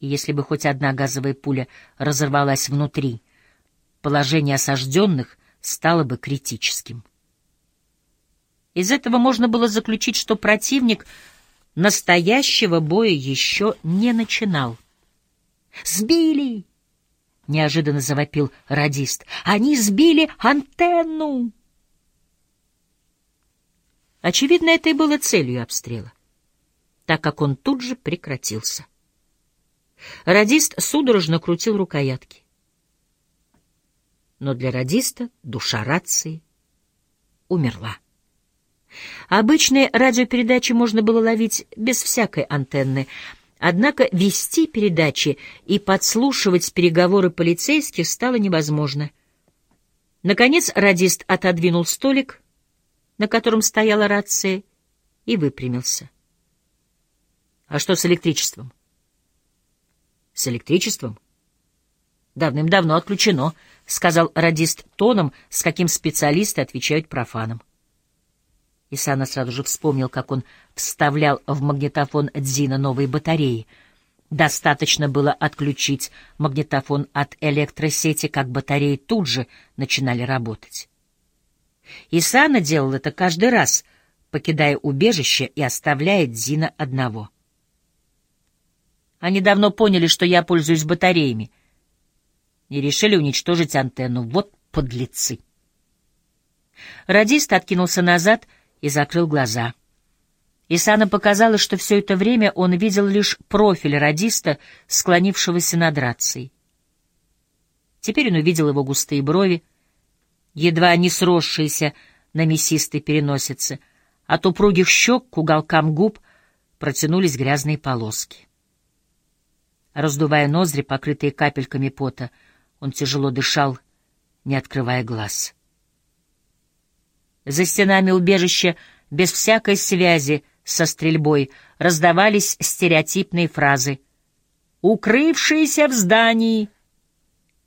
И если бы хоть одна газовая пуля разорвалась внутри, положение осажденных стало бы критическим. Из этого можно было заключить, что противник настоящего боя еще не начинал. «Сбили!» — неожиданно завопил радист. «Они сбили антенну!» Очевидно, это и было целью обстрела, так как он тут же прекратился. Радист судорожно крутил рукоятки. Но для радиста душа рации умерла. Обычные радиопередачи можно было ловить без всякой антенны, однако вести передачи и подслушивать переговоры полицейских стало невозможно. Наконец радист отодвинул столик, на котором стояла рация, и выпрямился. А что с электричеством? С электричеством? Давным-давно отключено, — сказал радист тоном, с каким специалисты отвечают профанам. Исана сразу же вспомнил, как он вставлял в магнитофон Дзина новые батареи. Достаточно было отключить магнитофон от электросети, как батареи тут же начинали работать. Исана делал это каждый раз, покидая убежище и оставляя Дзина одного. Они давно поняли, что я пользуюсь батареями, и решили уничтожить антенну. Вот подлецы! Радист откинулся назад — и закрыл глаза. Исана показалось, что все это время он видел лишь профиль радиста, склонившегося над рацией. Теперь он увидел его густые брови, едва не сросшиеся на мясистой переносице. От упругих щек к уголкам губ протянулись грязные полоски. Раздувая ноздри, покрытые капельками пота, он тяжело дышал, не открывая глаз. За стенами убежища, без всякой связи со стрельбой, раздавались стереотипные фразы. «Укрывшиеся в здании,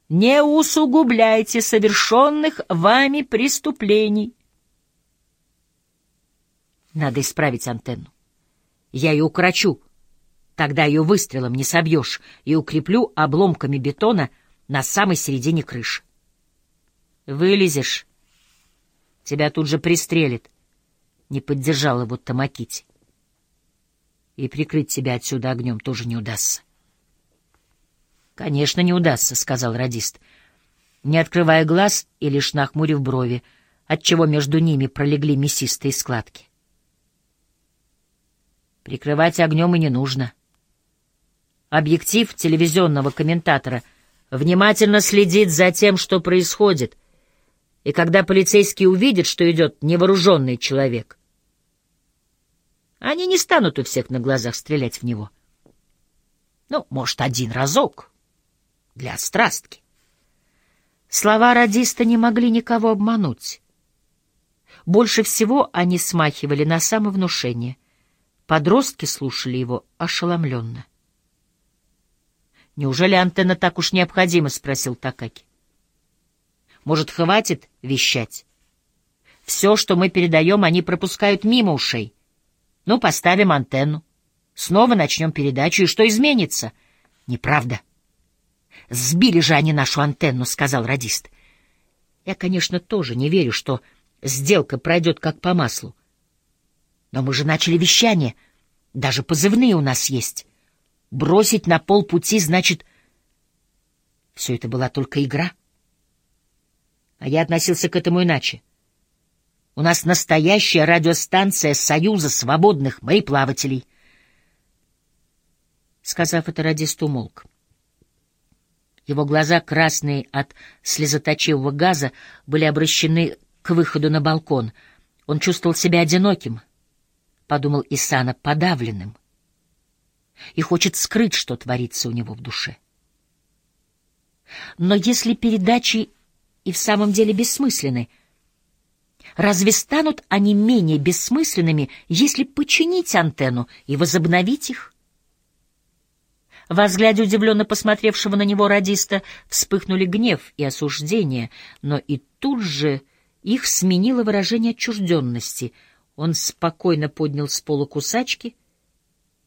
не усугубляйте совершенных вами преступлений». Надо исправить антенну. Я ее укорочу, тогда ее выстрелом не собьешь, и укреплю обломками бетона на самой середине крыши. Вылезешь Тебя тут же пристрелит. Не поддержал его Тамакити. И прикрыть тебя отсюда огнем тоже не удастся. Конечно, не удастся, — сказал радист, не открывая глаз и лишь нахмурив брови, отчего между ними пролегли мясистые складки. Прикрывать огнем и не нужно. Объектив телевизионного комментатора внимательно следит за тем, что происходит, и когда полицейские увидят, что идет невооруженный человек, они не станут у всех на глазах стрелять в него. Ну, может, один разок. Для страстки. Слова радиста не могли никого обмануть. Больше всего они смахивали на самовнушение. Подростки слушали его ошеломленно. «Неужели антенна так уж необходима?» — спросил Такаки. Может, хватит вещать? Все, что мы передаем, они пропускают мимо ушей. Ну, поставим антенну. Снова начнем передачу, и что изменится? Неправда. Сбили же они нашу антенну, сказал радист. Я, конечно, тоже не верю, что сделка пройдет как по маслу. Но мы же начали вещание. Даже позывные у нас есть. Бросить на полпути значит... Все это была только игра. А я относился к этому иначе. У нас настоящая радиостанция Союза свободных мореплавателей. Сказав это, радист умолк. Его глаза, красные от слезоточивого газа, были обращены к выходу на балкон. Он чувствовал себя одиноким, — подумал Исана, — подавленным. И хочет скрыть, что творится у него в душе. Но если передачи и в самом деле бессмысленны. Разве станут они менее бессмысленными, если починить антенну и возобновить их? Во взгляде удивленно посмотревшего на него радиста вспыхнули гнев и осуждение, но и тут же их сменило выражение отчужденности. Он спокойно поднял с пола кусачки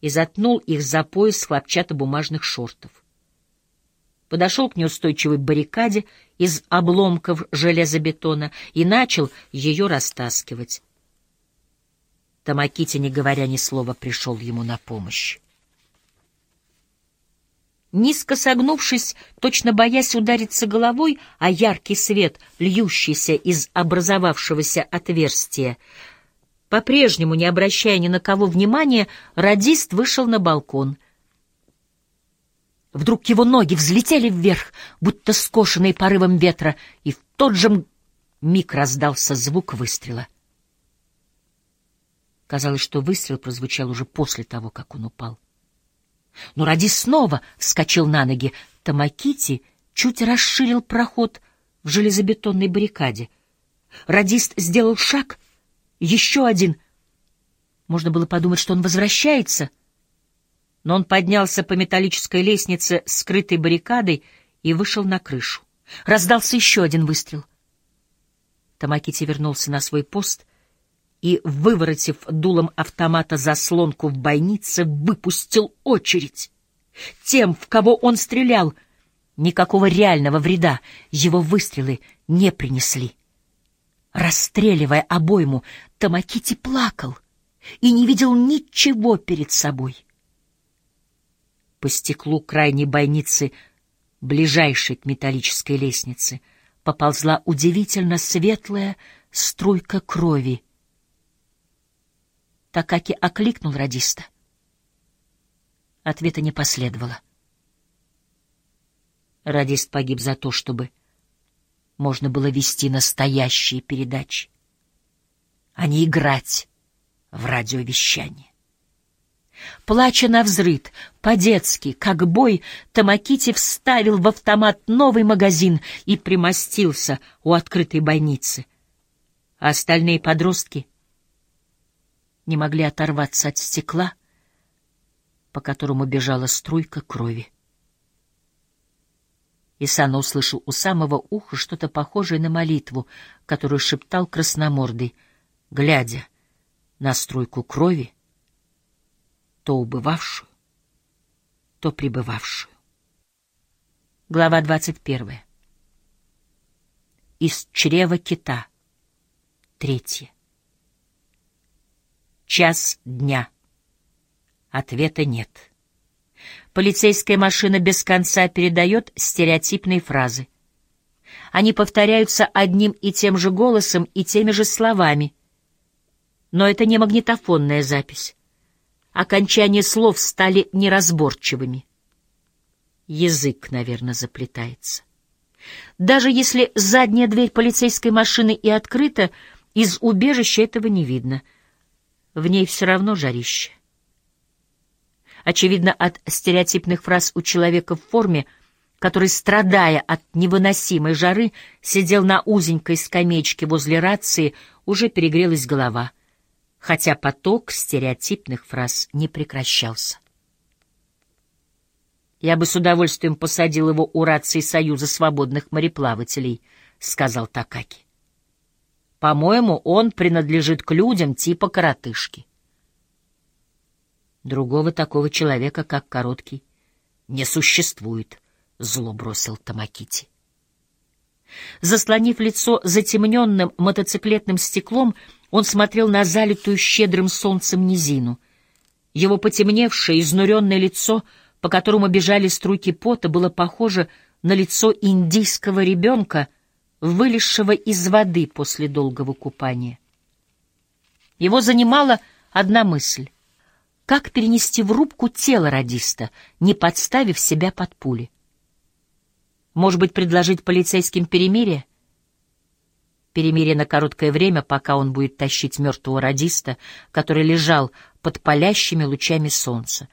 и заткнул их за пояс хлопчатобумажных шортов. Подошел к неустойчивой баррикаде из обломков железобетона и начал ее растаскивать. Тамакити, не говоря ни слова, пришел ему на помощь. Низко согнувшись, точно боясь удариться головой, а яркий свет, льющийся из образовавшегося отверстия, по-прежнему, не обращая ни на кого внимания, радист вышел на балкон. Вдруг его ноги взлетели вверх, будто скошенные порывом ветра, и в тот же миг раздался звук выстрела. Казалось, что выстрел прозвучал уже после того, как он упал. Но ради снова вскочил на ноги. Тамакити чуть расширил проход в железобетонной баррикаде. Радист сделал шаг — еще один. Можно было подумать, что он возвращается. Но он поднялся по металлической лестнице, скрытой баррикадой, и вышел на крышу. Раздался еще один выстрел. Тамакити вернулся на свой пост и, выворотив дулом автомата заслонку в бойнице, выпустил очередь. Тем, в кого он стрелял, никакого реального вреда его выстрелы не принесли. Расстреливая обойму, Тамакити плакал и не видел ничего перед собой. По стеклу крайней бойницы, ближайшей к металлической лестнице, поползла удивительно светлая струйка крови. Такаки окликнул радиста. Ответа не последовало. Радист погиб за то, чтобы можно было вести настоящие передачи, а не играть в радиовещание. Плача на взрыд, по-детски, как бой, Тамакити вставил в автомат новый магазин и примостился у открытой бойницы. А остальные подростки не могли оторваться от стекла, по которому бежала струйка крови. Исана услышал у самого уха что-то похожее на молитву, которую шептал красномордый, глядя на струйку крови, то убывавшую, то пребывавшую. Глава двадцать первая. Из чрева кита. Третье. Час дня. Ответа нет. Полицейская машина без конца передает стереотипные фразы. Они повторяются одним и тем же голосом и теми же словами. Но это не магнитофонная запись. Окончания слов стали неразборчивыми. Язык, наверное, заплетается. Даже если задняя дверь полицейской машины и открыта, из убежища этого не видно. В ней все равно жарище очевидно, от стереотипных фраз у человека в форме, который, страдая от невыносимой жары, сидел на узенькой скамеечке возле рации, уже перегрелась голова, хотя поток стереотипных фраз не прекращался. «Я бы с удовольствием посадил его у рации Союза свободных мореплавателей», — сказал Такаки. «По-моему, он принадлежит к людям типа коротышки». Другого такого человека, как Короткий, не существует, — зло бросил Тамакити. Заслонив лицо затемненным мотоциклетным стеклом, он смотрел на залитую щедрым солнцем низину. Его потемневшее, изнуренное лицо, по которому бежали струйки пота, было похоже на лицо индийского ребенка, вылезшего из воды после долгого купания. Его занимала одна мысль как перенести в рубку тело радиста, не подставив себя под пули? Может быть, предложить полицейским перемирие? Перемирие на короткое время, пока он будет тащить мертвого радиста, который лежал под палящими лучами солнца.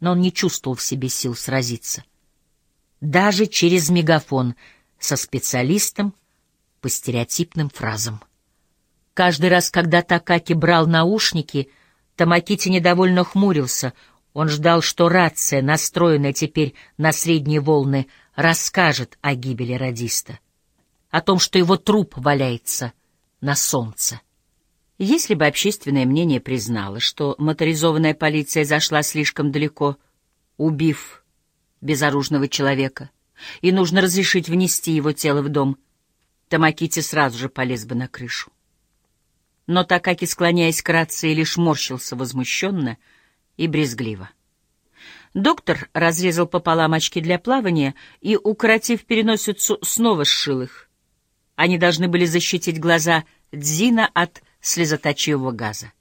Но он не чувствовал в себе сил сразиться. Даже через мегафон со специалистом по стереотипным фразам. Каждый раз, когда Такаки брал наушники — Тамакити недовольно хмурился. Он ждал, что рация, настроенная теперь на средние волны, расскажет о гибели радиста, о том, что его труп валяется на солнце. Если бы общественное мнение признало, что моторизованная полиция зашла слишком далеко, убив безоружного человека, и нужно разрешить внести его тело в дом, Тамакити сразу же полез бы на крышу. Но Такаки, склоняясь к рации, лишь морщился возмущенно и брезгливо. Доктор разрезал пополам очки для плавания и, укоротив переносицу, снова сшил их. Они должны были защитить глаза Дзина от слезоточивого газа.